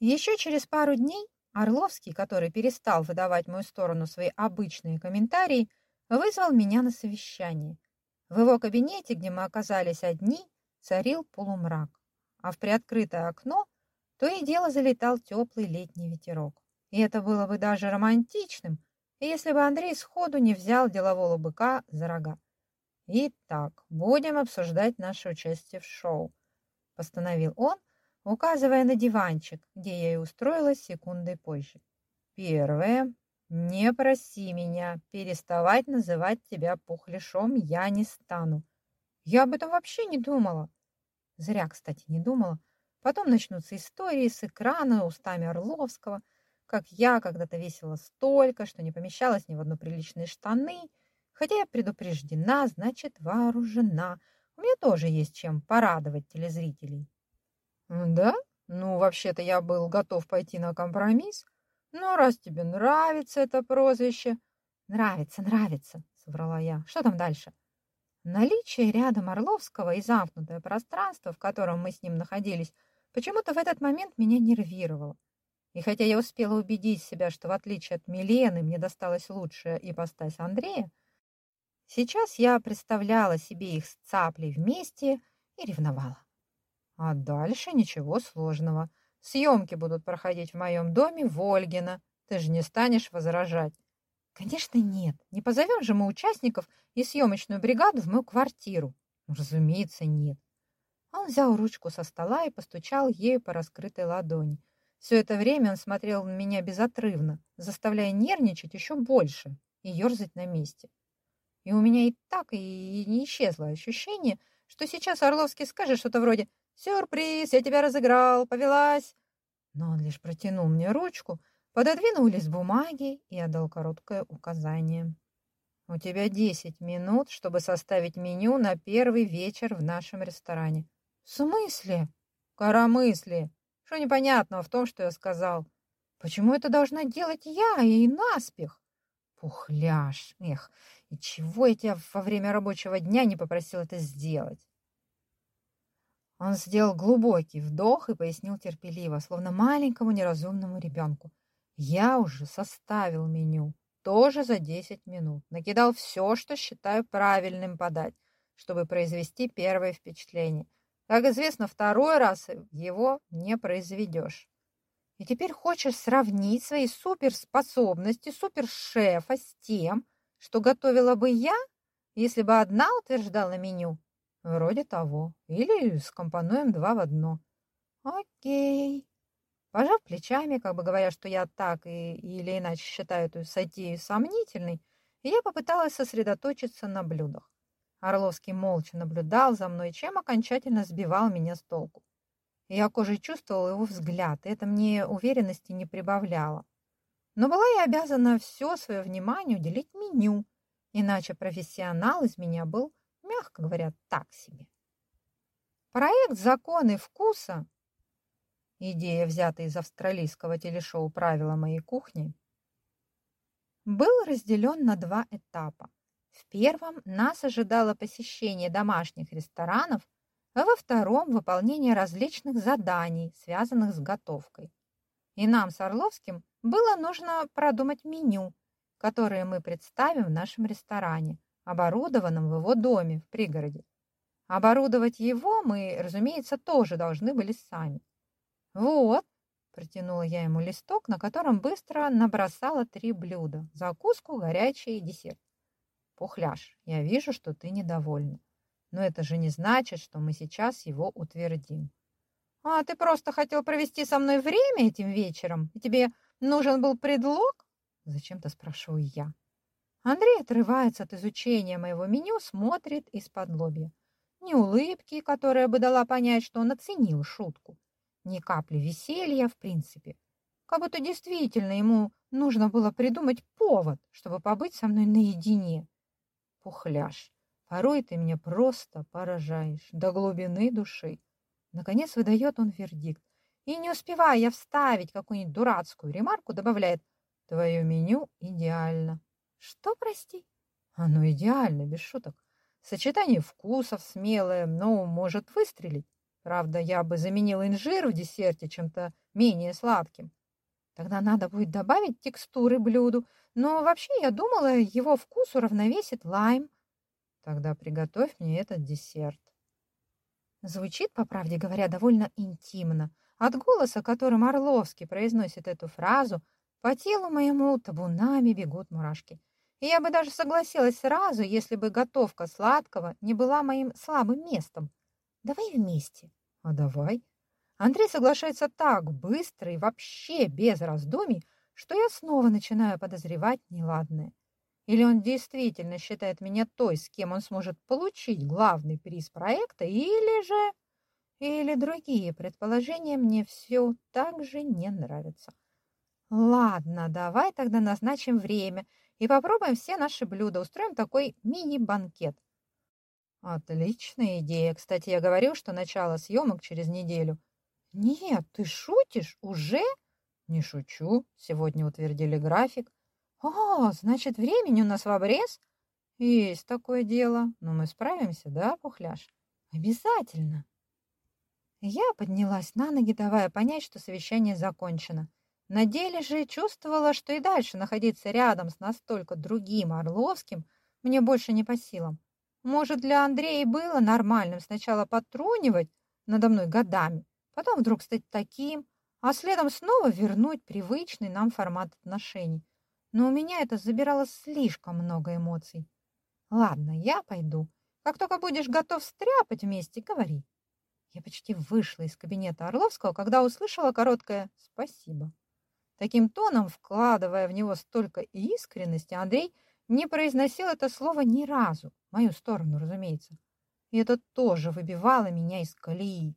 Еще через пару дней Орловский, который перестал выдавать мою сторону свои обычные комментарии, вызвал меня на совещание. В его кабинете, где мы оказались одни, царил полумрак, а в приоткрытое окно то и дело залетал теплый летний ветерок. И это было бы даже романтичным, если бы Андрей сходу не взял делового быка за рога. «Итак, будем обсуждать наше участие в шоу», — постановил он, указывая на диванчик, где я и устроилась секундой позже. «Первое. Не проси меня переставать называть тебя пухляшом я не стану. Я об этом вообще не думала. Зря, кстати, не думала. Потом начнутся истории с экрана устами Орловского, как я когда-то весила столько, что не помещалась ни в одну приличные штаны. Хотя я предупреждена, значит вооружена. У меня тоже есть чем порадовать телезрителей. Да? Ну, вообще-то я был готов пойти на компромисс. Но раз тебе нравится это прозвище... Нравится, нравится, соврала я. Что там дальше? Наличие рядом Орловского и замкнутое пространство, в котором мы с ним находились, почему-то в этот момент меня нервировало. И хотя я успела убедить себя, что в отличие от Милены мне досталась лучшая ипостась Андрея, сейчас я представляла себе их с цаплей вместе и ревновала. А дальше ничего сложного. Съемки будут проходить в моем доме в Ольгино. Ты же не станешь возражать. Конечно, нет. Не позовем же мы участников и съемочную бригаду в мою квартиру. Ну, разумеется, нет. Он взял ручку со стола и постучал ею по раскрытой ладони. Все это время он смотрел на меня безотрывно, заставляя нервничать еще больше и ерзать на месте. И у меня и так и не исчезло ощущение, что сейчас Орловский скажет что-то вроде «Сюрприз, я тебя разыграл, повелась!» Но он лишь протянул мне ручку, пододвинул лист бумаги и отдал короткое указание. «У тебя десять минут, чтобы составить меню на первый вечер в нашем ресторане». «В смысле?» «Коромысли!» Что непонятного в том, что я сказал? Почему это должна делать я и наспех? Пухляш, эх, и чего я тебя во время рабочего дня не попросил это сделать? Он сделал глубокий вдох и пояснил терпеливо, словно маленькому неразумному ребенку. Я уже составил меню, тоже за 10 минут. Накидал все, что считаю правильным подать, чтобы произвести первое впечатление. Как известно, второй раз его не произведешь. И теперь хочешь сравнить свои суперспособности супершефа с тем, что готовила бы я, если бы одна утверждала меню? Вроде того. Или скомпонуем два в одно. Окей. Пожав плечами, как бы говоря, что я так и, или иначе считаю эту сатию сомнительной, я попыталась сосредоточиться на блюдах. Орловский молча наблюдал за мной, чем окончательно сбивал меня с толку. Я кожей чувствовала его взгляд, и это мне уверенности не прибавляло. Но была я обязана все свое внимание уделить меню, иначе профессионал из меня был, мягко говоря, так себе. Проект «Законы вкуса» идея, взятая из австралийского телешоу «Правила моей кухни», был разделен на два этапа. В первом нас ожидало посещение домашних ресторанов, а во втором – выполнение различных заданий, связанных с готовкой. И нам с Орловским было нужно продумать меню, которое мы представим в нашем ресторане, оборудованном в его доме в пригороде. Оборудовать его мы, разумеется, тоже должны были сами. «Вот», – протянула я ему листок, на котором быстро набросала три блюда – закуску, горячий и десерт. Пухляш, я вижу, что ты недовольна. Но это же не значит, что мы сейчас его утвердим. А ты просто хотел провести со мной время этим вечером, и тебе нужен был предлог? Зачем-то спрашиваю я. Андрей отрывается от изучения моего меню, смотрит из-под лобья. Ни улыбки, которая бы дала понять, что он оценил шутку, ни капли веселья в принципе. Как будто действительно ему нужно было придумать повод, чтобы побыть со мной наедине пухляш. Порой ты меня просто поражаешь до глубины души. Наконец выдает он вердикт. И не успевая я вставить какую-нибудь дурацкую ремарку, добавляет «Твое меню идеально». Что, прости? Оно идеально, без шуток. Сочетание вкусов смелое, но может выстрелить. Правда, я бы заменил инжир в десерте чем-то менее сладким. Тогда надо будет добавить текстуры блюду, но вообще я думала, его вкус уравновесит лайм. Тогда приготовь мне этот десерт. Звучит, по правде говоря, довольно интимно. От голоса, которым Орловский произносит эту фразу, по телу моему табунами бегут мурашки. И я бы даже согласилась сразу, если бы готовка сладкого не была моим слабым местом. Давай вместе. А давай. Андрей соглашается так быстро и вообще без раздумий, что я снова начинаю подозревать неладное. Или он действительно считает меня той, с кем он сможет получить главный приз проекта, или же... Или другие предположения мне все так же не нравятся. Ладно, давай тогда назначим время и попробуем все наши блюда. Устроим такой мини-банкет. Отличная идея. Кстати, я говорил, что начало съемок через неделю. Нет, ты шутишь? Уже? Не шучу. Сегодня утвердили график. О, значит, времени у нас в обрез? Есть такое дело. Но мы справимся, да, Пухляш? Обязательно. Я поднялась на ноги, давая понять, что совещание закончено. На деле же чувствовала, что и дальше находиться рядом с настолько другим Орловским мне больше не по силам. Может, для Андрея было нормальным сначала подтрунивать надо мной годами, потом вдруг стать таким, а следом снова вернуть привычный нам формат отношений. Но у меня это забирало слишком много эмоций. Ладно, я пойду. Как только будешь готов стряпать вместе, говори. Я почти вышла из кабинета Орловского, когда услышала короткое «спасибо». Таким тоном, вкладывая в него столько искренности, Андрей не произносил это слово ни разу, в мою сторону, разумеется. И это тоже выбивало меня из колеи.